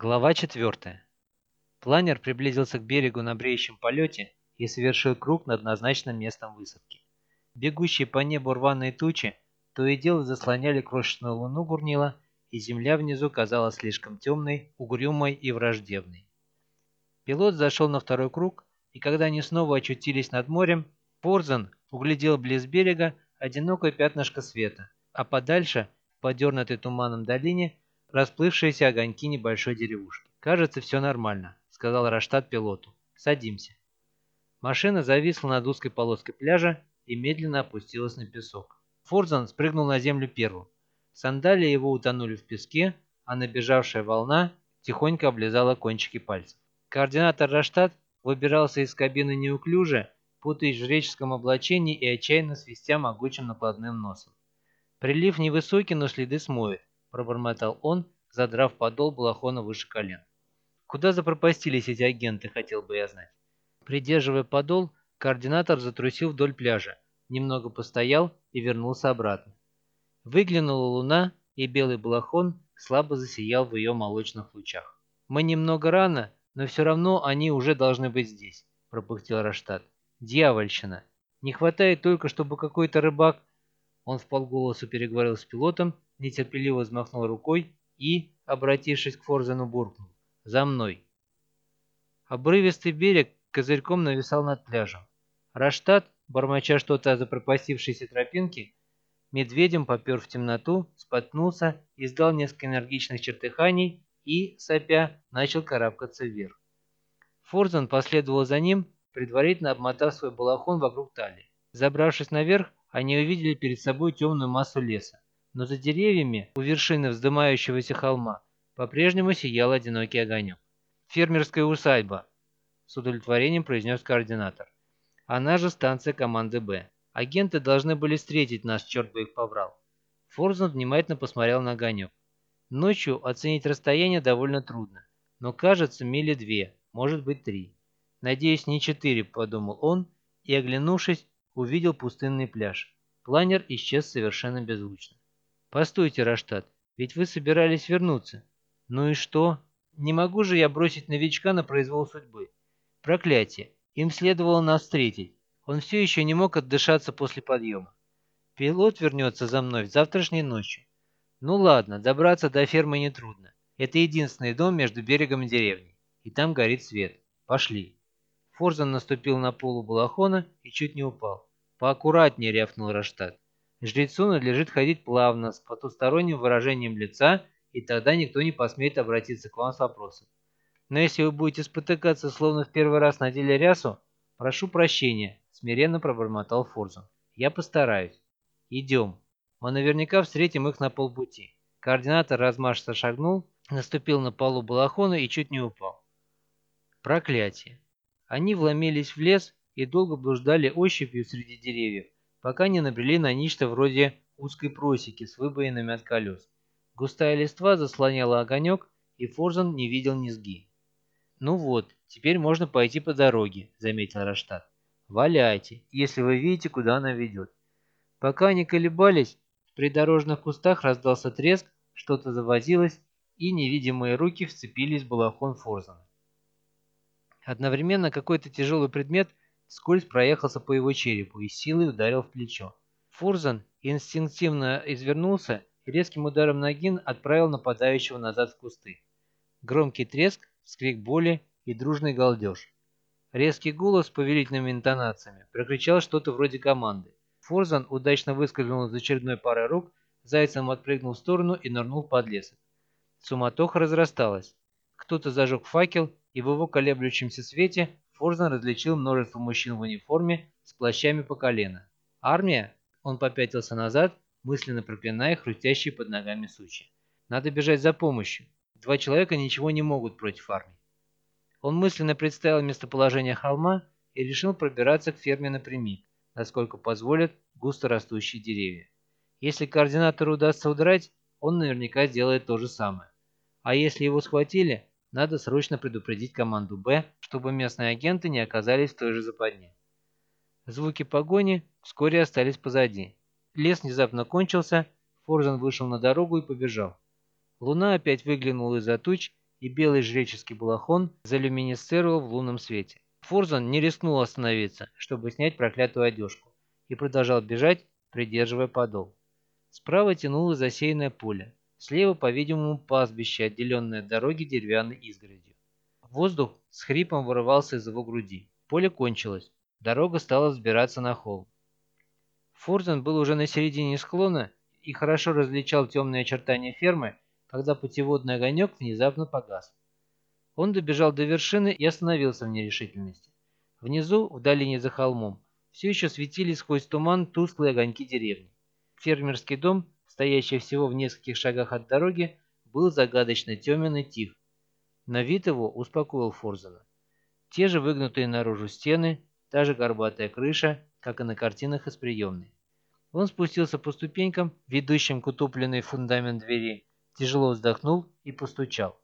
Глава 4. Планер приблизился к берегу на бреющем полете и совершил круг над назначенным местом высадки. Бегущие по небу рваные тучи то и дело заслоняли крошечную луну Гурнила, и земля внизу казалась слишком темной, угрюмой и враждебной. Пилот зашел на второй круг, и когда они снова очутились над морем, Форзен углядел близ берега одинокое пятнышко света, а подальше, в подернутой туманом долине, расплывшиеся огоньки небольшой деревушки. «Кажется, все нормально», — сказал Раштат пилоту. «Садимся». Машина зависла над узкой полоской пляжа и медленно опустилась на песок. Форзан спрыгнул на землю первым. Сандалии его утонули в песке, а набежавшая волна тихонько облизала кончики пальцев. Координатор Раштат выбирался из кабины неуклюже, путаясь в жреческом облачении и отчаянно свистя могучим накладным носом. Прилив невысокий, но следы смоет. — пробормотал он, задрав подол балахона выше колен. «Куда запропастились эти агенты, хотел бы я знать?» Придерживая подол, координатор затрусил вдоль пляжа, немного постоял и вернулся обратно. Выглянула луна, и белый балахон слабо засиял в ее молочных лучах. «Мы немного рано, но все равно они уже должны быть здесь», — пропыхтел Раштат. «Дьявольщина! Не хватает только, чтобы какой-то рыбак...» Он вполголоса переговорил с пилотом нетерпеливо взмахнул рукой и, обратившись к Форзену, буркнул. «За мной!» Обрывистый берег козырьком нависал над пляжем. Раштат, бормоча что-то о запропастившейся тропинке, медведем попер в темноту, споткнулся, издал несколько энергичных чертыханий и, сопя, начал карабкаться вверх. Форзен последовал за ним, предварительно обмотав свой балахон вокруг талии. Забравшись наверх, они увидели перед собой темную массу леса но за деревьями у вершины вздымающегося холма по-прежнему сиял одинокий огонек. «Фермерская усадьба», — с удовлетворением произнес координатор. «Она же станция команды «Б». Агенты должны были встретить нас, черт бы их поврал». Форзен внимательно посмотрел на огонек. Ночью оценить расстояние довольно трудно, но кажется мили две, может быть три. «Надеюсь, не четыре», — подумал он, и, оглянувшись, увидел пустынный пляж. Планер исчез совершенно беззвучно. «Постойте, Раштат, ведь вы собирались вернуться». «Ну и что? Не могу же я бросить новичка на произвол судьбы. Проклятие, им следовало нас встретить. Он все еще не мог отдышаться после подъема. Пилот вернется за мной завтрашней ночью. Ну ладно, добраться до фермы нетрудно. Это единственный дом между берегом и деревней. И там горит свет. Пошли. Форзан наступил на полу балахона и чуть не упал. «Поаккуратнее», — рявкнул Раштат. Жрецу надлежит ходить плавно, с потусторонним выражением лица, и тогда никто не посмеет обратиться к вам с вопросом. Но если вы будете спотыкаться, словно в первый раз надели рясу, прошу прощения, смиренно пробормотал Форзун. Я постараюсь. Идем. Мы наверняка встретим их на полпути. Координатор размашисто шагнул, наступил на полу балахона и чуть не упал. Проклятие. Они вломились в лес и долго блуждали ощупью среди деревьев, пока не набрели на нечто вроде узкой просеки с выбоинами от колес. Густая листва заслоняла огонек, и Форзан не видел низги. «Ну вот, теперь можно пойти по дороге», — заметил Раштат. «Валяйте, если вы видите, куда она ведет». Пока они колебались, в придорожных кустах раздался треск, что-то завозилось, и невидимые руки вцепились в балахон Форзана. Одновременно какой-то тяжелый предмет Скользь проехался по его черепу и силой ударил в плечо. Фурзан инстинктивно извернулся и резким ударом ноги отправил нападающего назад в кусты. Громкий треск, скрик боли и дружный галдеж. Резкий голос с повелительными интонациями прокричал что-то вроде команды. Форзан удачно выскользнул из очередной пары рук, зайцем отпрыгнул в сторону и нырнул в подлесок. Суматоха разрасталась. Кто-то зажег факел, и в его колеблющемся свете Форзан различил множество мужчин в униформе с плащами по колено. «Армия?» Он попятился назад, мысленно проклиная хрустящие под ногами сучья. «Надо бежать за помощью. Два человека ничего не могут против армии». Он мысленно представил местоположение холма и решил пробираться к ферме напрямик, насколько позволят густо растущие деревья. Если координатору удастся удрать, он наверняка сделает то же самое. А если его схватили, надо срочно предупредить команду «Б», чтобы местные агенты не оказались в той же западне. Звуки погони вскоре остались позади. Лес внезапно кончился, Форзен вышел на дорогу и побежал. Луна опять выглянула из-за туч и белый жреческий балахон залюминесцировал в лунном свете. Фурзан не рискнул остановиться, чтобы снять проклятую одежку, и продолжал бежать, придерживая подол. Справа тянулось засеянное поле, слева, по-видимому, пастбище, отделенное от дороги деревянной изгородью. Воздух с хрипом вырывался из его груди. Поле кончилось, дорога стала взбираться на холм. Фурзен был уже на середине склона и хорошо различал темные очертания фермы, когда путеводный огонек внезапно погас. Он добежал до вершины и остановился в нерешительности. Внизу, в долине за холмом, все еще светились сквозь туман тусклые огоньки деревни. Фермерский дом, стоящий всего в нескольких шагах от дороги, был загадочно темен и тих. Но вид его успокоил Форзена. Те же выгнутые наружу стены, та же горбатая крыша, как и на картинах из приемной. Он спустился по ступенькам, ведущим к утопленной фундамент двери, тяжело вздохнул и постучал.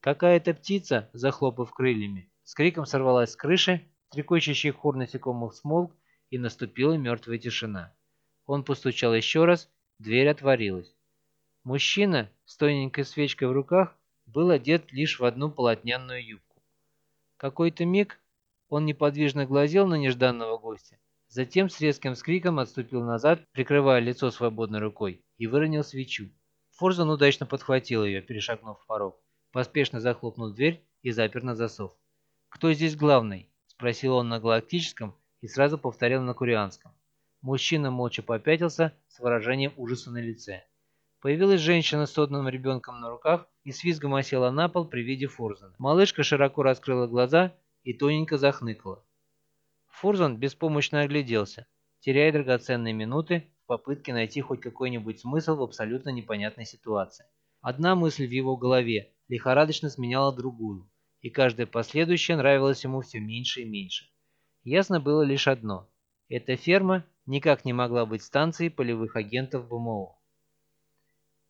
Какая-то птица, захлопав крыльями, с криком сорвалась с крыши, трекочущий хор насекомых смолк, и наступила мертвая тишина. Он постучал еще раз, дверь отворилась. Мужчина с тоненькой свечкой в руках был одет лишь в одну полотняную юбку. Какой-то миг он неподвижно глазел на нежданного гостя, затем с резким скриком отступил назад, прикрывая лицо свободной рукой, и выронил свечу. Форзан удачно подхватил ее, перешагнув порог, поспешно захлопнул дверь и запер на засов. «Кто здесь главный?» – спросил он на галактическом и сразу повторил на курианском. Мужчина молча попятился с выражением ужаса на лице. Появилась женщина с содным ребенком на руках и с визгом осела на пол при виде Фурзана. Малышка широко раскрыла глаза и тоненько захныкала. Фурзан беспомощно огляделся, теряя драгоценные минуты в попытке найти хоть какой-нибудь смысл в абсолютно непонятной ситуации. Одна мысль в его голове лихорадочно сменяла другую, и каждая последующая нравилась ему все меньше и меньше. Ясно было лишь одно – эта ферма никак не могла быть станцией полевых агентов БМО.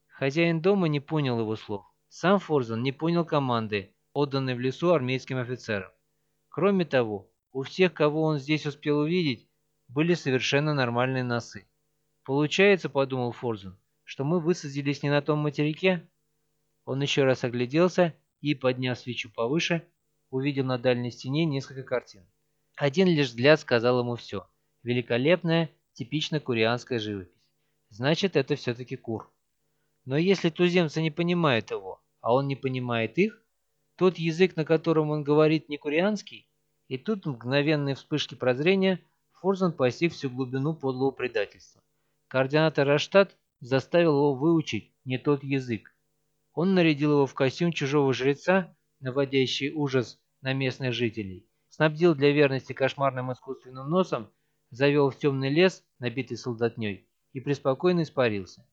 Хозяин дома не понял его слов. Сам Форзан не понял команды, отданной в лесу армейским офицерам. Кроме того, у всех, кого он здесь успел увидеть, были совершенно нормальные носы. «Получается, — подумал Форзан, — что мы высадились не на том материке?» Он еще раз огляделся и, подняв свечу повыше, увидел на дальней стене несколько картин. Один лишь взгляд сказал ему все. Великолепная, типично курианская живопись. Значит, это все-таки кур. Но если туземцы не понимают его, а он не понимает их, тот язык, на котором он говорит, не курианский, и тут мгновенные вспышки прозрения Форзан постиг всю глубину подлого предательства. Координатор Раштат заставил его выучить не тот язык. Он нарядил его в костюм чужого жреца, наводящий ужас на местных жителей, снабдил для верности кошмарным искусственным носом, завел в темный лес, набитый солдатней, и преспокойно испарился.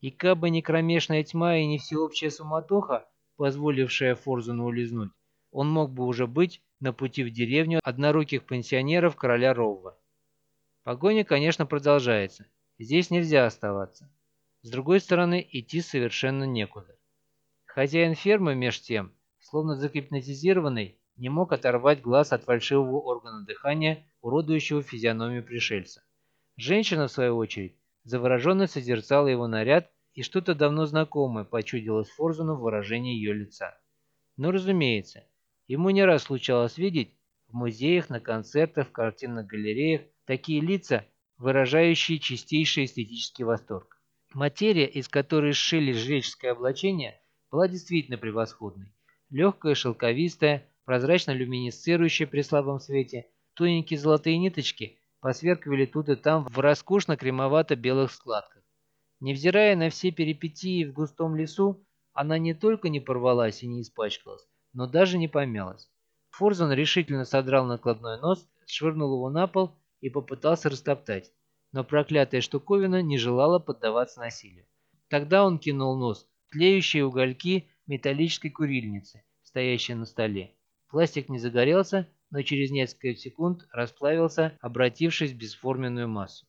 И кабы не кромешная тьма и не всеобщая суматоха, позволившая Форзану улизнуть, он мог бы уже быть на пути в деревню одноруких пенсионеров короля Ровва. Погоня, конечно, продолжается. Здесь нельзя оставаться. С другой стороны, идти совершенно некуда. Хозяин фермы, меж тем, словно загипнотизированный, не мог оторвать глаз от фальшивого органа дыхания, уродующего физиономию пришельца. Женщина, в свою очередь, завороженно созерцала его наряд, и что-то давно знакомое почудилось Форзуну в выражении ее лица. Но, разумеется, ему не раз случалось видеть в музеях, на концертах, в картинных галереях такие лица, выражающие чистейший эстетический восторг. Материя, из которой сшили жреческое облачение, была действительно превосходной. Легкая, шелковистая, прозрачно люминесцирующие при слабом свете, тоненькие золотые ниточки посверкивали тут и там в роскошно кремовато-белых складках. Невзирая на все перипетии в густом лесу, она не только не порвалась и не испачкалась, но даже не помялась. Форзан решительно содрал накладной нос, швырнул его на пол и попытался растоптать, но проклятая штуковина не желала поддаваться насилию. Тогда он кинул нос в тлеющие угольки металлической курильницы, стоящей на столе. Пластик не загорелся, но через несколько секунд расплавился, обратившись в бесформенную массу.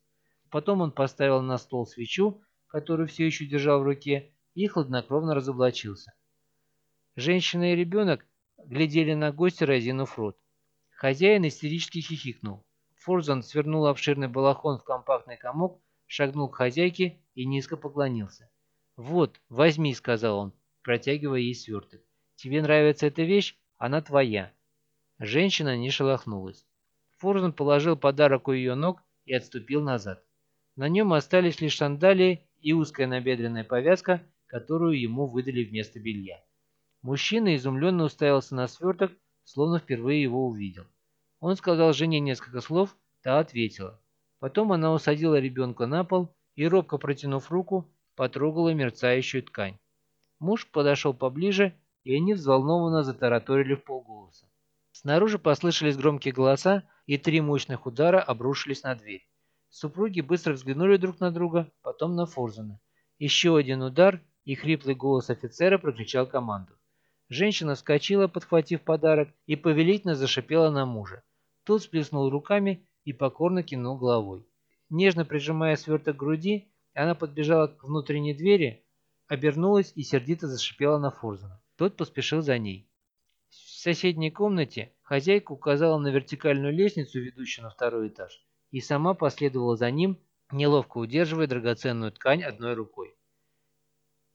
Потом он поставил на стол свечу, которую все еще держал в руке, и хладнокровно разоблачился. Женщина и ребенок глядели на гостя, разинув рот. Хозяин истерически хихикнул. Форзан свернул обширный балахон в компактный комок, шагнул к хозяйке и низко поклонился. «Вот, возьми», — сказал он, протягивая ей сверток. Тебе нравится эта вещь? Она твоя». Женщина не шелохнулась. Фурзен положил подарок у ее ног и отступил назад. На нем остались лишь сандалии и узкая набедренная повязка, которую ему выдали вместо белья. Мужчина изумленно уставился на сверток, словно впервые его увидел. Он сказал жене несколько слов, та ответила. Потом она усадила ребенка на пол и, робко протянув руку, потрогала мерцающую ткань. Муж подошел поближе, и они взволнованно затараторили в полголоса. Снаружи послышались громкие голоса, и три мощных удара обрушились на дверь. Супруги быстро взглянули друг на друга, потом на Форзена. Еще один удар, и хриплый голос офицера прокричал команду. Женщина вскочила, подхватив подарок, и повелительно зашипела на мужа. Тот сплеснул руками и покорно кинул головой. Нежно прижимая сверток к груди, она подбежала к внутренней двери, обернулась и сердито зашипела на Форзена. Тот поспешил за ней. В соседней комнате хозяйка указала на вертикальную лестницу, ведущую на второй этаж и сама последовала за ним, неловко удерживая драгоценную ткань одной рукой.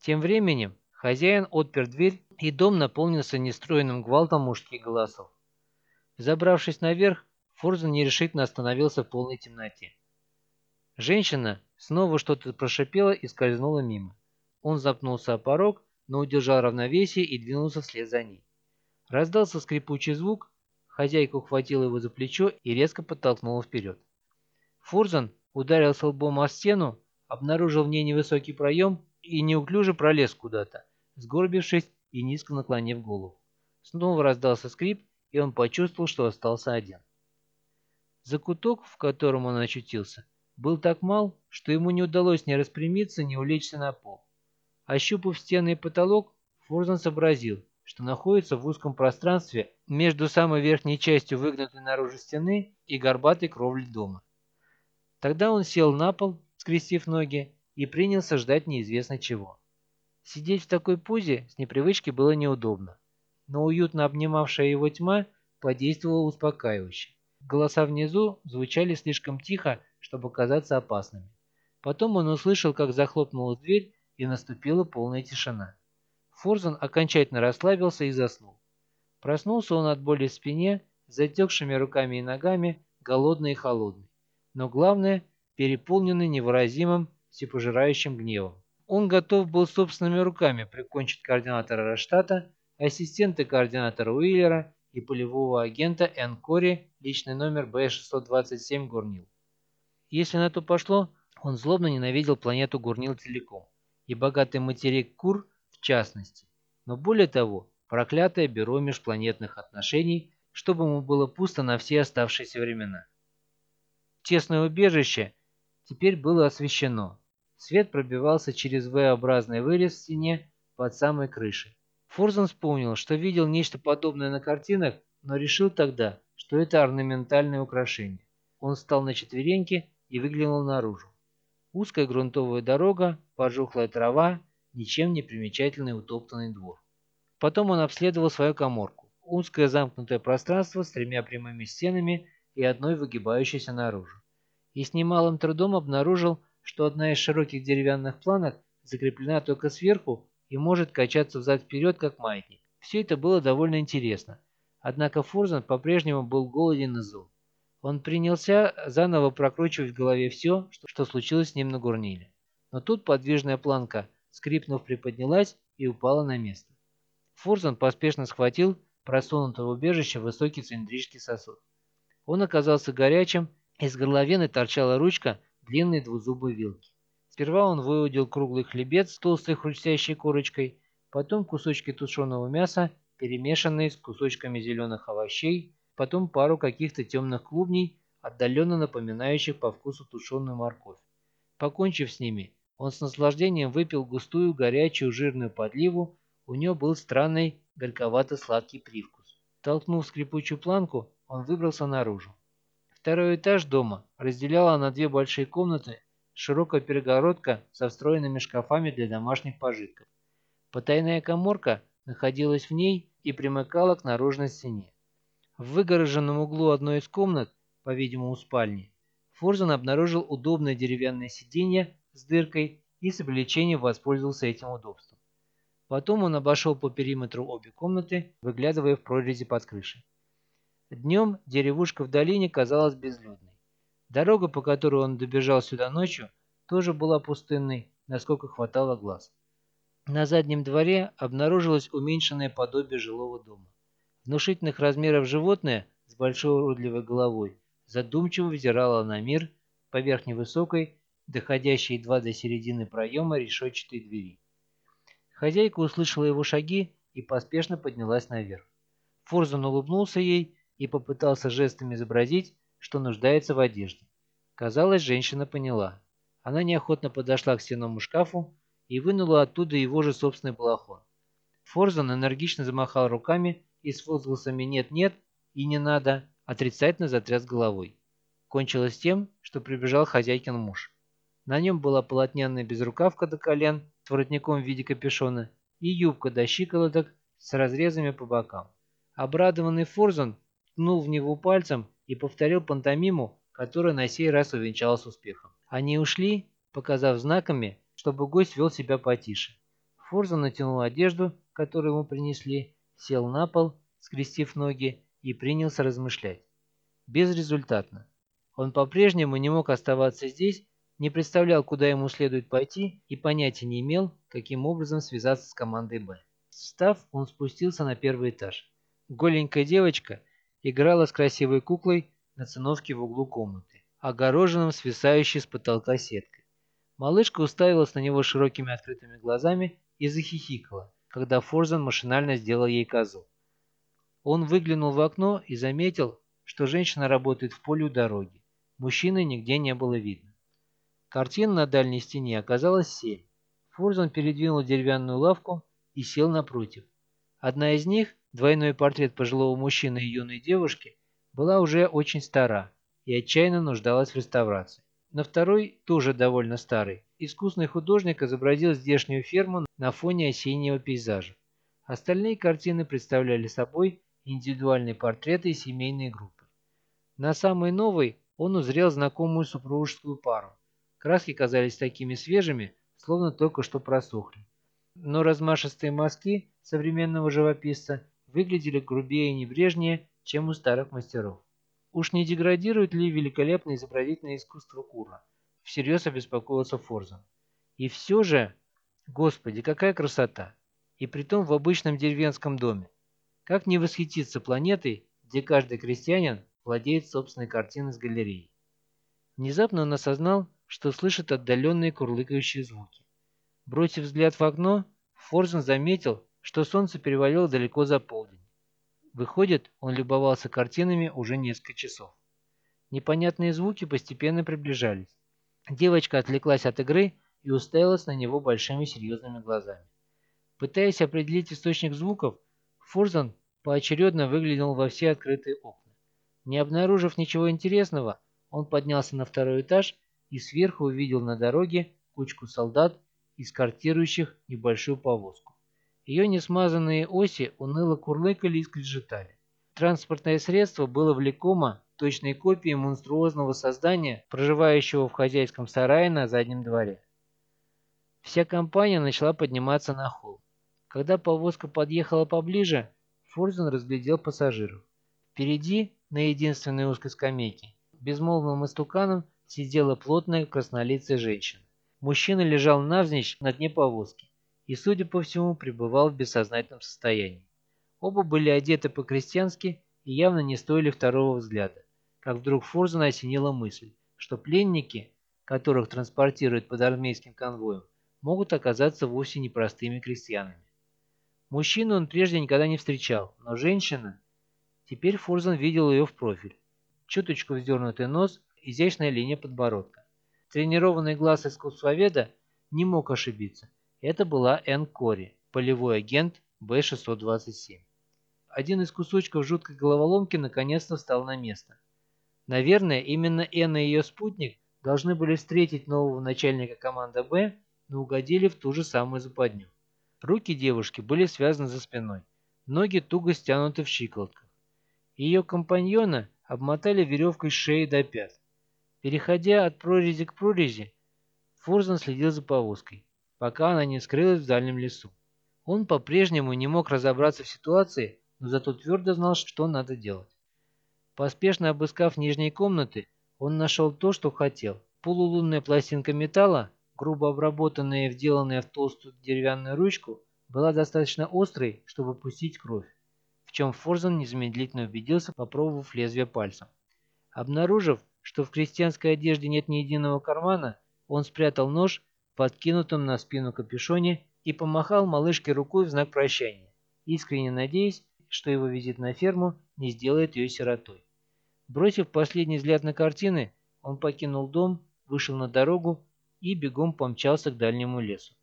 Тем временем хозяин отпер дверь, и дом наполнился нестроенным гвалтом мужских голосов. Забравшись наверх, Форзен нерешительно остановился в полной темноте. Женщина снова что-то прошипела и скользнула мимо. Он запнулся о порог, но удержал равновесие и двинулся вслед за ней. Раздался скрипучий звук, хозяйка ухватила его за плечо и резко подтолкнула вперед. Фурзан ударился лбом о стену, обнаружил в ней невысокий проем и неуклюже пролез куда-то, сгорбившись и низко наклонив голову. Снова раздался скрип, и он почувствовал, что остался один. Закуток, в котором он очутился, был так мал, что ему не удалось ни распрямиться, ни улечься на пол. Ощупав стены и потолок, Фурзан сообразил, что находится в узком пространстве между самой верхней частью выгнутой наружу стены и горбатой кровлей дома. Тогда он сел на пол, скрестив ноги, и принялся ждать неизвестно чего. Сидеть в такой позе с непривычки было неудобно, но уютно обнимавшая его тьма подействовала успокаивающе. Голоса внизу звучали слишком тихо, чтобы казаться опасными. Потом он услышал, как захлопнулась дверь, и наступила полная тишина. Форзан окончательно расслабился и заснул. Проснулся он от боли в спине, затекшими руками и ногами, голодный и холодный но главное, переполненный невыразимым всепожирающим гневом. Он готов был собственными руками прикончить координатора Раштата, ассистента координатора Уиллера и полевого агента Эн Кори, личный номер Б-627 Гурнил. Если на то пошло, он злобно ненавидел планету Гурнил целиком, и богатый материк Кур в частности. Но более того, проклятое бюро межпланетных отношений, чтобы ему было пусто на все оставшиеся времена. Тесное убежище теперь было освещено. Свет пробивался через V-образный вырез в стене под самой крышей. Форзен вспомнил, что видел нечто подобное на картинах, но решил тогда, что это орнаментальное украшение. Он встал на четвереньки и выглянул наружу. Узкая грунтовая дорога, пожухлая трава, ничем не примечательный утоптанный двор. Потом он обследовал свою коморку. Узкое замкнутое пространство с тремя прямыми стенами и одной выгибающейся наружу. И с немалым трудом обнаружил, что одна из широких деревянных планок закреплена только сверху и может качаться взад-вперед, как маятник. Все это было довольно интересно. Однако Фурзан по-прежнему был голоден и зол. Он принялся заново прокручивать в голове все, что случилось с ним на гурниле. Но тут подвижная планка, скрипнув, приподнялась и упала на место. Фурзан поспешно схватил просунутый в убежище высокий цилиндрический сосуд. Он оказался горячим, из горловины торчала ручка длинной двузубой вилки. Сперва он выудил круглый хлебец с толстой хрустящей корочкой, потом кусочки тушеного мяса, перемешанные с кусочками зеленых овощей, потом пару каких-то темных клубней, отдаленно напоминающих по вкусу тушеную морковь. Покончив с ними, он с наслаждением выпил густую, горячую, жирную подливу, у нее был странный, горьковато-сладкий привкус. Толкнув скрипучую планку, он выбрался наружу. Второй этаж дома разделяла на две большие комнаты широкая перегородка со встроенными шкафами для домашних пожитков. Потайная коморка находилась в ней и примыкала к наружной стене. В выгороженном углу одной из комнат, по-видимому спальни, Форзен обнаружил удобное деревянное сиденье с дыркой и с облегчением воспользовался этим удобством. Потом он обошел по периметру обе комнаты, выглядывая в прорези под крышей. Днем деревушка в долине казалась безлюдной. Дорога, по которой он добежал сюда ночью, тоже была пустынной, насколько хватало глаз. На заднем дворе обнаружилось уменьшенное подобие жилого дома. Внушительных размеров животное с большой уродливой головой задумчиво взирало на мир поверх невысокой, доходящей едва до середины проема решетчатой двери. Хозяйка услышала его шаги и поспешно поднялась наверх. Форзан улыбнулся ей и попытался жестами изобразить, что нуждается в одежде. Казалось, женщина поняла. Она неохотно подошла к стенному шкафу и вынула оттуда его же собственный балахон. Форзан энергично замахал руками и с возгласами «нет-нет» и «не надо» отрицательно затряс головой. Кончилось тем, что прибежал хозяйкин муж. На нем была полотняная безрукавка до колен с воротником в виде капюшона и юбка до щиколоток с разрезами по бокам. Обрадованный Форзан ткнул в него пальцем и повторил пантомиму, которая на сей раз увенчалась успехом. Они ушли, показав знаками, чтобы гость вел себя потише. Форзан натянул одежду, которую ему принесли, сел на пол, скрестив ноги, и принялся размышлять. Безрезультатно. Он по-прежнему не мог оставаться здесь, не представлял, куда ему следует пойти и понятия не имел, каким образом связаться с командой «Б». Встав, он спустился на первый этаж. Голенькая девочка играла с красивой куклой на циновке в углу комнаты, огороженном свисающей с потолка сеткой. Малышка уставилась на него широкими открытыми глазами и захихикала, когда Форзан машинально сделал ей козу. Он выглянул в окно и заметил, что женщина работает в поле у дороги. Мужчины нигде не было видно. Картин на дальней стене оказалось семь. Форзан передвинул деревянную лавку и сел напротив. Одна из них, двойной портрет пожилого мужчины и юной девушки, была уже очень стара и отчаянно нуждалась в реставрации. На второй, тоже довольно старый, искусный художник изобразил здешнюю ферму на фоне осеннего пейзажа. Остальные картины представляли собой индивидуальные портреты и семейные группы. На самой новой он узрел знакомую супружескую пару. Краски казались такими свежими, словно только что просохли. Но размашистые мазки современного живописца выглядели грубее и небрежнее, чем у старых мастеров. Уж не деградирует ли великолепное изобразительное искусство Кура? Всерьез обеспокоился Форзан. И все же, господи, какая красота! И притом в обычном деревенском доме. Как не восхититься планетой, где каждый крестьянин владеет собственной картиной с галереей? Внезапно он осознал, что слышит отдаленные курлыкающие звуки. Бросив взгляд в окно, Форзен заметил, что солнце перевалило далеко за полдень. Выходит, он любовался картинами уже несколько часов. Непонятные звуки постепенно приближались. Девочка отвлеклась от игры и уставилась на него большими серьезными глазами. Пытаясь определить источник звуков, Фурзан поочередно выглянул во все открытые окна. Не обнаружив ничего интересного, он поднялся на второй этаж и сверху увидел на дороге кучку солдат, эскортирующих небольшую повозку. Ее несмазанные оси уныло курлыкали и скрежетали. Транспортное средство было влекомо точной копией монструозного создания, проживающего в хозяйском сарае на заднем дворе. Вся компания начала подниматься на холм. Когда повозка подъехала поближе, Форзен разглядел пассажиров. Впереди, на единственной узкой скамейке, безмолвным истуканом сидела плотная краснолицая женщина. Мужчина лежал навзничь на дне повозки и, судя по всему, пребывал в бессознательном состоянии. Оба были одеты по-крестьянски и явно не стоили второго взгляда, как вдруг Форзена осенила мысль, что пленники, которых транспортируют под армейским конвоем, могут оказаться вовсе непростыми крестьянами. Мужчину он прежде никогда не встречал, но женщина... Теперь Форзен видел ее в профиль. Чуточку вздернутый нос, изящная линия подбородка. Тренированный глаз искусствоведа не мог ошибиться. Это была Энн Кори, полевой агент Б-627. Один из кусочков жуткой головоломки наконец-то встал на место. Наверное, именно Энн и ее спутник должны были встретить нового начальника команды «Б», но угодили в ту же самую западню. Руки девушки были связаны за спиной, ноги туго стянуты в щиколотках. Ее компаньона обмотали веревкой с шеи до пят. Переходя от прорези к прорези, Фурзан следил за повозкой пока она не скрылась в дальнем лесу. Он по-прежнему не мог разобраться в ситуации, но зато твердо знал, что надо делать. Поспешно обыскав нижние комнаты, он нашел то, что хотел. Полулунная пластинка металла, грубо обработанная и вделанная в толстую деревянную ручку, была достаточно острой, чтобы пустить кровь, в чем Форзан незамедлительно убедился, попробовав лезвие пальцем. Обнаружив, что в крестьянской одежде нет ни единого кармана, он спрятал нож в подкинутом на спину капюшоне и помахал малышке рукой в знак прощания, искренне надеясь, что его визит на ферму не сделает ее сиротой. Бросив последний взгляд на картины, он покинул дом, вышел на дорогу и бегом помчался к дальнему лесу.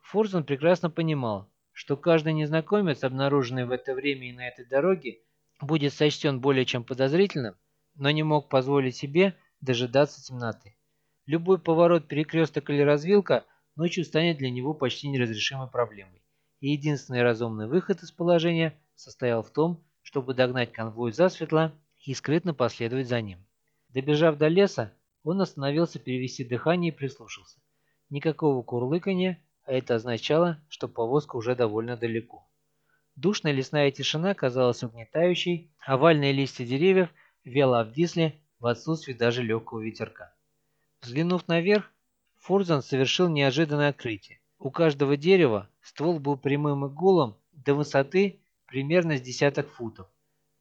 Форзен прекрасно понимал, что каждый незнакомец, обнаруженный в это время и на этой дороге, будет сочтен более чем подозрительным, но не мог позволить себе дожидаться темноты. Любой поворот, перекресток или развилка ночью станет для него почти неразрешимой проблемой. И единственный разумный выход из положения состоял в том, чтобы догнать конвой засветло и скрытно последовать за ним. Добежав до леса, он остановился перевести дыхание и прислушался. Никакого курлыканья, а это означало, что повозка уже довольно далеко. Душная лесная тишина казалась угнетающей, овальные листья деревьев вяло обвисли в отсутствии даже легкого ветерка. Взглянув наверх, Форзан совершил неожиданное открытие. У каждого дерева ствол был прямым и голым до высоты примерно с десяток футов.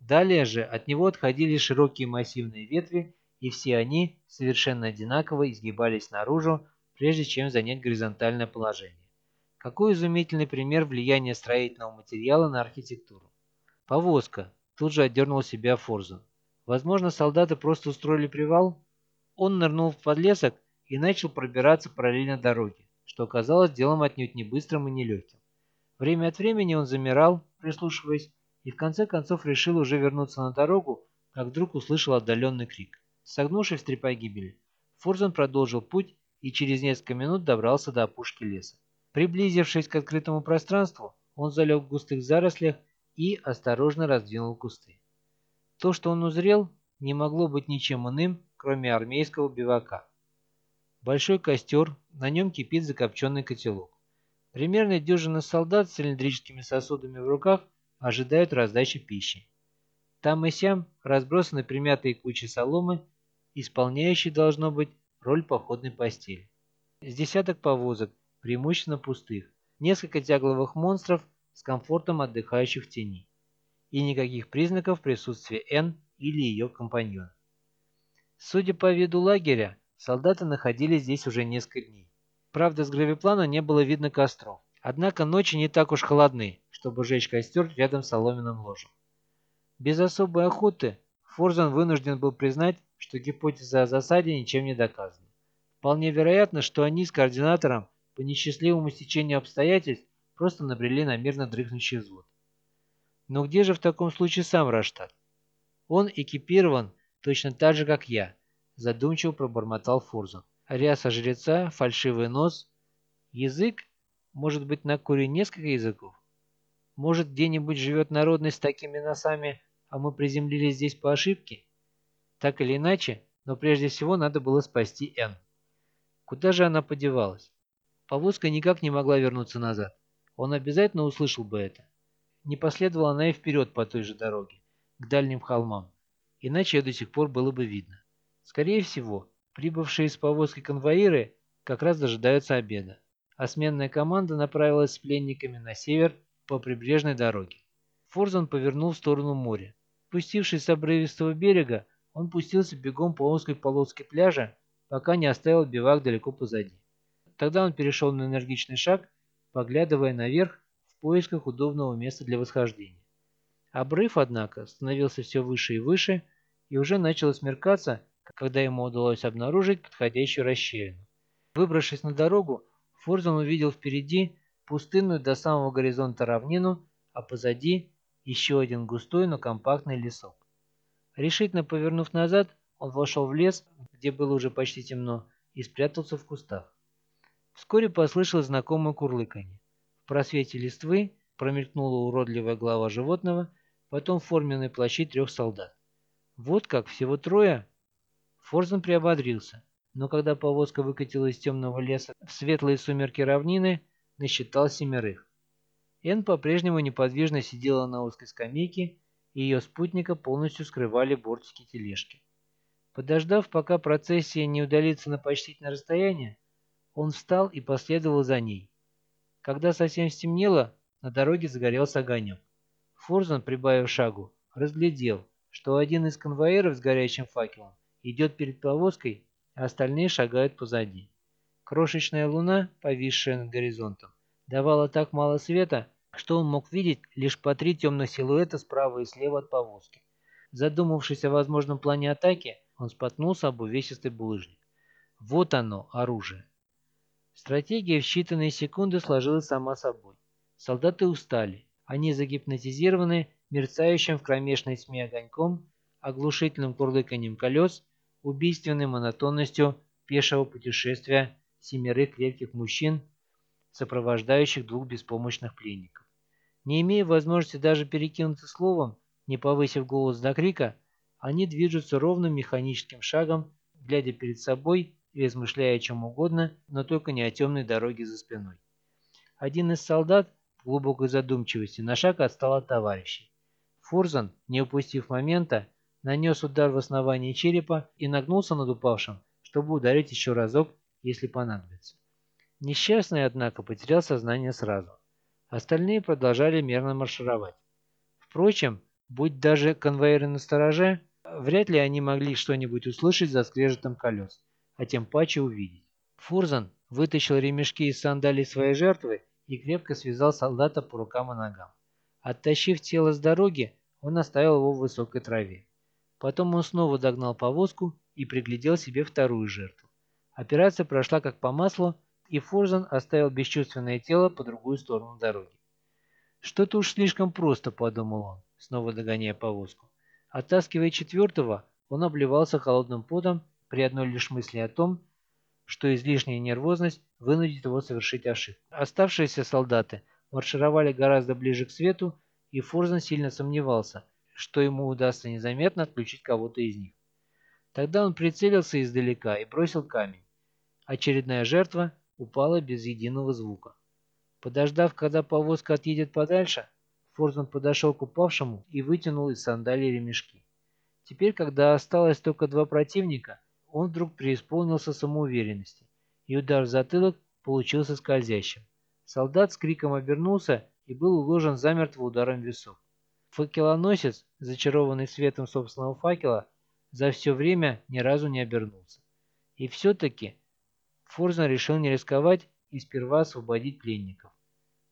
Далее же от него отходили широкие массивные ветви, и все они совершенно одинаково изгибались наружу, прежде чем занять горизонтальное положение. Какой изумительный пример влияния строительного материала на архитектуру. Повозка. Тут же отдернул себя Форзан. Возможно, солдаты просто устроили привал? Он нырнул в подлесок и начал пробираться параллельно дороге, что оказалось делом отнюдь не быстрым и нелегким. Время от времени он замирал, прислушиваясь, и в конце концов решил уже вернуться на дорогу, как вдруг услышал отдаленный крик. Согнувшись в три погибели, Форзен продолжил путь и через несколько минут добрался до опушки леса. Приблизившись к открытому пространству, он залег в густых зарослях и осторожно раздвинул кусты. То, что он узрел, не могло быть ничем иным, кроме армейского бивака. Большой костер, на нем кипит закопченный котелок. Примерно дюжина солдат с цилиндрическими сосудами в руках ожидают раздачи пищи. Там и сям разбросаны примятые кучи соломы, исполняющие, должно быть, роль походной постели. С десяток повозок, преимущественно пустых, несколько тягловых монстров с комфортом отдыхающих в тени. И никаких признаков присутствия Н или ее компаньона. Судя по виду лагеря, солдаты находились здесь уже несколько дней. Правда, с гравиплана не было видно костров. Однако ночи не так уж холодны, чтобы жечь костер рядом с соломенным ложем. Без особой охоты Форзан вынужден был признать, что гипотеза о засаде ничем не доказана. Вполне вероятно, что они с координатором по несчастливому стечению обстоятельств просто набрели на мирно дрыхнущий взвод. Но где же в таком случае сам Раштат? Он экипирован точно так же, как я, задумчиво пробормотал Фурзан. Ряса жреца, фальшивый нос. Язык? Может быть, на куре несколько языков? Может, где-нибудь живет народный с такими носами, а мы приземлились здесь по ошибке? Так или иначе, но прежде всего надо было спасти Энн. Куда же она подевалась? Повозка никак не могла вернуться назад. Он обязательно услышал бы это. Не последовала она и вперед по той же дороге, к дальним холмам иначе ее до сих пор было бы видно. Скорее всего, прибывшие с повозки конвоиры как раз дожидаются обеда, а сменная команда направилась с пленниками на север по прибрежной дороге. Форзан повернул в сторону моря. Спустившись с обрывистого берега, он пустился бегом по узкой полоске пляжа, пока не оставил бивак далеко позади. Тогда он перешел на энергичный шаг, поглядывая наверх в поисках удобного места для восхождения. Обрыв, однако, становился все выше и выше, и уже начало смеркаться, когда ему удалось обнаружить подходящую расщелину. Выбравшись на дорогу, Форзан увидел впереди пустынную до самого горизонта равнину, а позади еще один густой, но компактный лесок. Решительно повернув назад, он вошел в лес, где было уже почти темно, и спрятался в кустах. Вскоре послышалось знакомое курлыканье. В просвете листвы промелькнула уродливая голова животного, потом форменные плащи трех солдат. Вот как, всего трое? Форзен приободрился, но когда повозка выкатила из темного леса в светлые сумерки равнины, насчитал семерых. Энн по-прежнему неподвижно сидела на узкой скамейке, и ее спутника полностью скрывали бортики тележки. Подождав, пока процессия не удалится на почтительное расстояние, он встал и последовал за ней. Когда совсем стемнело, на дороге загорелся огонек. Форзан, прибавив шагу, разглядел, что один из конвоиров с горящим факелом идет перед повозкой, остальные шагают позади. Крошечная луна, повисшая над горизонтом, давала так мало света, что он мог видеть лишь по три темных силуэта справа и слева от повозки. Задумавшись о возможном плане атаки, он споткнулся об увесистый булыжник. Вот оно, оружие. Стратегия в считанные секунды сложилась сама собой. Солдаты устали. Они загипнотизированы мерцающим в кромешной тьме огоньком, оглушительным курлыканьем колес, убийственной монотонностью пешего путешествия семерых крепких мужчин, сопровождающих двух беспомощных пленников. Не имея возможности даже перекинуться словом, не повысив голос до крика, они движутся ровным механическим шагом, глядя перед собой и размышляя о чем угодно, но только не о темной дороге за спиной. Один из солдат в глубокой задумчивости на шаг отстал от товарищей. Фурзан, не упустив момента, нанес удар в основание черепа и нагнулся над упавшим, чтобы ударить еще разок, если понадобится. Несчастный, однако, потерял сознание сразу. Остальные продолжали мерно маршировать. Впрочем, будь даже конвоиры на стороже, вряд ли они могли что-нибудь услышать за скрежетом колес, а тем паче увидеть. Фурзан вытащил ремешки из сандалий своей жертвы и крепко связал солдата по рукам и ногам. Оттащив тело с дороги, он оставил его в высокой траве. Потом он снова догнал повозку и приглядел себе вторую жертву. Операция прошла как по маслу, и Форзан оставил бесчувственное тело по другую сторону дороги. «Что-то уж слишком просто», — подумал он, снова догоняя повозку. Оттаскивая четвертого, он обливался холодным потом при одной лишь мысли о том, что излишняя нервозность вынудит его совершить ошибку. Оставшиеся солдаты маршировали гораздо ближе к свету, и Форзан сильно сомневался, что ему удастся незаметно отключить кого-то из них. Тогда он прицелился издалека и бросил камень. Очередная жертва упала без единого звука. Подождав, когда повозка отъедет подальше, Форзан подошел к упавшему и вытянул из сандалий ремешки. Теперь, когда осталось только два противника, он вдруг преисполнился самоуверенности, и удар в затылок получился скользящим. Солдат с криком обернулся и был уложен замертво ударом в висок. Факелоносец, зачарованный светом собственного факела, за все время ни разу не обернулся. И все-таки Форзан решил не рисковать и сперва освободить пленников.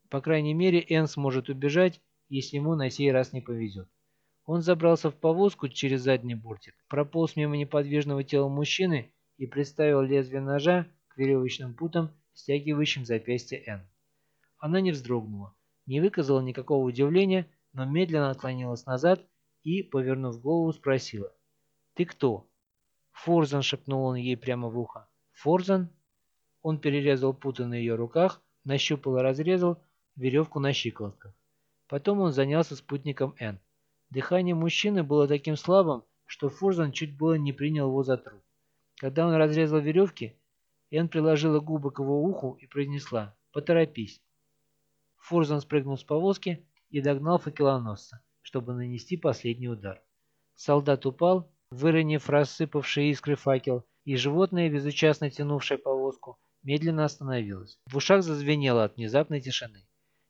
По крайней мере, Энн сможет убежать, если ему на сей раз не повезет. Он забрался в повозку через задний бортик, прополз мимо неподвижного тела мужчины и приставил лезвие ножа к веревочным путам, стягивающим запястье Энн. Она не вздрогнула, не выказала никакого удивления, но медленно отклонилась назад и, повернув голову, спросила. «Ты кто?» «Форзан», — шепнул он ей прямо в ухо. «Форзан?» Он перерезал путы на ее руках, нащупал и разрезал веревку на щиколотках. Потом он занялся спутником Н. Дыхание мужчины было таким слабым, что Фурзан чуть было не принял его за труп. Когда он разрезал веревки, Н приложила губы к его уху и произнесла «Поторопись». Фурзан спрыгнул с повозки и догнал факелоносца, чтобы нанести последний удар. Солдат упал, выронив рассыпавшие искры факел, и животное, безучастно тянувшее повозку, медленно остановилась. В ушах зазвенело от внезапной тишины.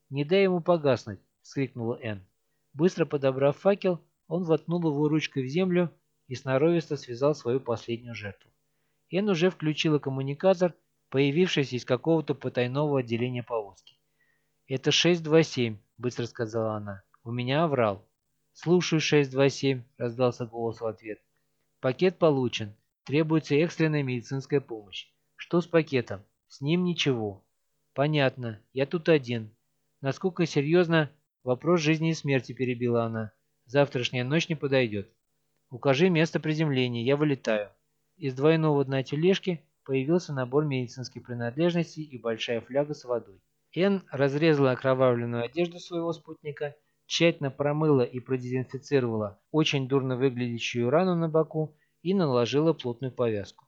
«Не дай ему погаснуть!» — вскрикнула Энн. Быстро подобрав факел, он воткнул его ручкой в землю и сноровисто связал свою последнюю жертву. Энн уже включила коммуникатор, появившийся из какого-то потайного отделения повозки. «Это 627», — быстро сказала она. «У меня оврал». «Слушаю, 627», — раздался голос в ответ. «Пакет получен. Требуется экстренная медицинская помощь. Что с пакетом? С ним ничего. Понятно, я тут один. Насколько серьезно, вопрос жизни и смерти перебила она. Завтрашняя ночь не подойдет. Укажи место приземления, я вылетаю. Из двойного дна тележки появился набор медицинских принадлежностей и большая фляга с водой. Эн разрезала окровавленную одежду своего спутника, тщательно промыла и продезинфицировала очень дурно выглядящую рану на боку и наложила плотную повязку.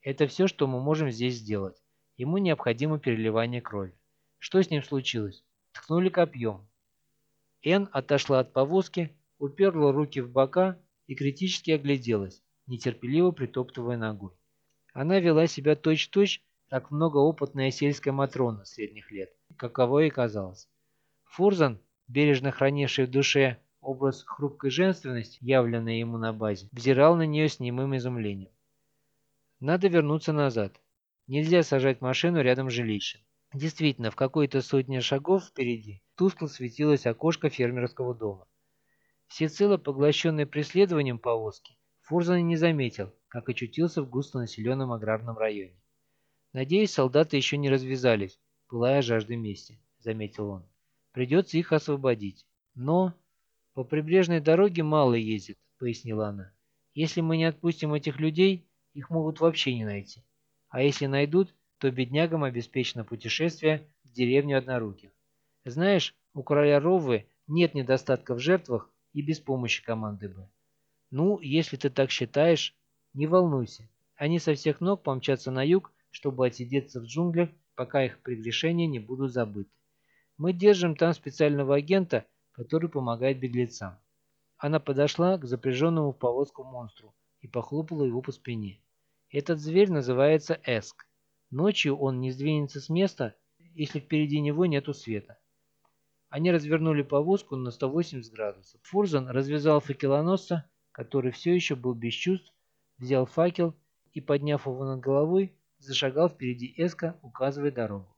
Это все, что мы можем здесь сделать. Ему необходимо переливание крови. Что с ним случилось? ткнули копьем. Эн отошла от повозки, уперла руки в бока и критически огляделась, нетерпеливо притоптывая ногой. Она вела себя точь-точь, как многоопытная сельская матрона средних лет, каково и казалось. Фурзан, бережно хранивший в душе образ хрупкой женственности, явленной ему на базе, взирал на нее с немым изумлением. Надо вернуться назад. Нельзя сажать машину рядом с жилищем. Действительно, в какой-то сотне шагов впереди тускло светилось окошко фермерского дома. Всецело поглощенный преследованием повозки, Фурзан не заметил, как очутился в густонаселенном аграрном районе. «Надеюсь, солдаты еще не развязались, пылая жаждой мести», — заметил он. «Придется их освободить. Но...» «По прибрежной дороге мало ездит», — пояснила она. «Если мы не отпустим этих людей, их могут вообще не найти. А если найдут, то беднягам обеспечено путешествие в деревню одноруких. Знаешь, у короля Ровы нет недостатка в жертвах и без помощи команды «Б». Ну, если ты так считаешь, не волнуйся. Они со всех ног помчатся на юг, чтобы отсидеться в джунглях, пока их прегрешения не будут забыты. Мы держим там специального агента, который помогает беглецам. Она подошла к запряженному в повозку монстру и похлопала его по спине. Этот зверь называется Эск. Ночью он не сдвинется с места, если впереди него нету света. Они развернули повозку на 180 градусов. Фурзан развязал факелоносца, который все еще был без чувств, взял факел и, подняв его над головой, зашагал впереди Эска, указывая дорогу.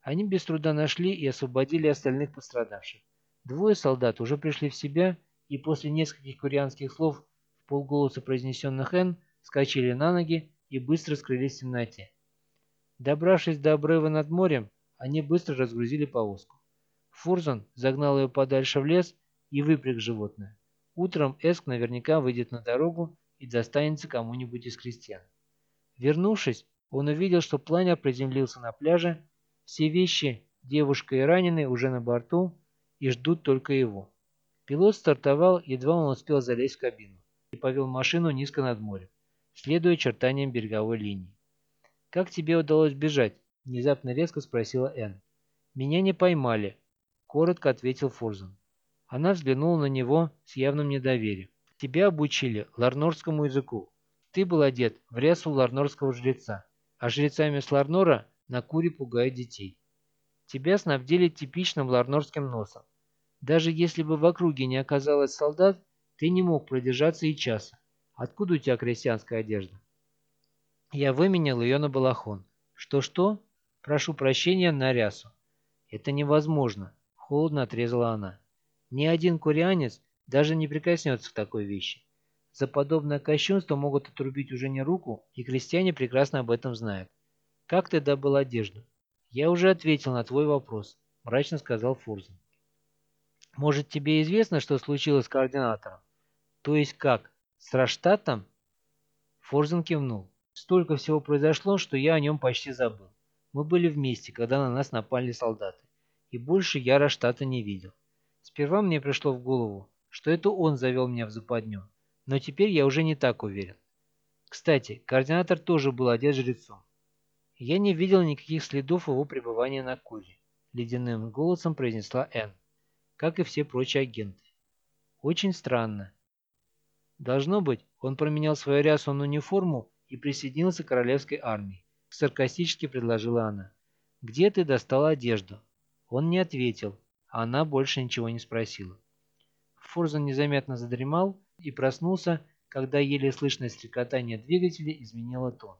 Они без труда нашли и освободили остальных пострадавших. Двое солдат уже пришли в себя и после нескольких курианских слов в полголоса произнесенных «Н» скачали на ноги и быстро скрылись в темноте. Добравшись до обрыва над морем, они быстро разгрузили повозку. Фурзан загнал ее подальше в лес и выпряг животное. Утром Эск наверняка выйдет на дорогу и достанется кому-нибудь из крестьян. Вернувшись, он увидел, что планер приземлился на пляже, все вещи, девушка и раненый уже на борту и ждут только его. Пилот стартовал, едва он успел залезть в кабину и повел машину низко над морем, следуя чертаниям береговой линии. «Как тебе удалось бежать?» – внезапно резко спросила Энн. «Меня не поймали», – коротко ответил Фурзан. Она взглянула на него с явным недоверием. «Тебя обучили ларнорскому языку. Ты был одет в рясу ларнорского жреца, а жрецами с Ларнора на куре пугают детей. Тебя снабдили типичным ларнорским носом. Даже если бы в округе не оказалось солдат, ты не мог продержаться и часа. Откуда у тебя крестьянская одежда?» Я выменял ее на балахон. «Что-что? Прошу прощения на рясу». «Это невозможно», — холодно отрезала она. Ни один курянец даже не прикоснется к такой вещи. За подобное кощунство могут отрубить уже не руку, и крестьяне прекрасно об этом знают. Как ты добыл одежду? Я уже ответил на твой вопрос, мрачно сказал Фурзен. Может, тебе известно, что случилось с координатором? То есть как? С Раштатом? Фурзен кивнул. Столько всего произошло, что я о нем почти забыл. Мы были вместе, когда на нас напали солдаты. И больше я Раштата не видел. Сперва мне пришло в голову, что это он завел меня в западню, но теперь я уже не так уверен. Кстати, координатор тоже был одет жрецом. Я не видел никаких следов его пребывания на Куре, ледяным голосом произнесла Энн, как и все прочие агенты. Очень странно. Должно быть, он променял свою рясу на униформу и присоединился к королевской армии, саркастически предложила она. «Где ты достал одежду?» Он не ответил, она больше ничего не спросила. Фурзан незаметно задремал и проснулся, когда еле слышное стрекотание двигателя изменило тон.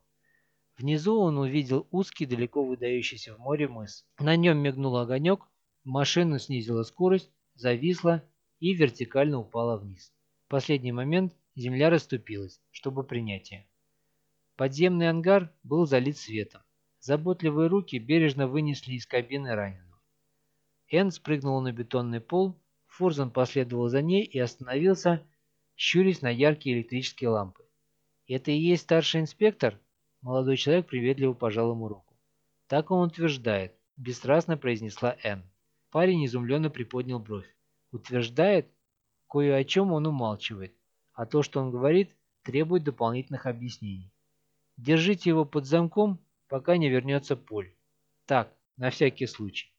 Внизу он увидел узкий, далеко выдающийся в море мыс. На нем мигнул огонек, машина снизила скорость, зависла и вертикально упала вниз. В последний момент земля расступилась, чтобы принять ее. Подземный ангар был залит светом. Заботливые руки бережно вынесли из кабины раненого. Энн спрыгнула на бетонный пол, Фурзан последовал за ней и остановился, щурясь на яркие электрические лампы. «Это и есть старший инспектор?» Молодой человек приветливо пожал ему руку. «Так он утверждает», – бесстрастно произнесла Энн. Парень изумленно приподнял бровь. «Утверждает?» Кое о чем он умалчивает, а то, что он говорит, требует дополнительных объяснений. Держите его под замком, пока не вернется Поль. Так, на всякий случай.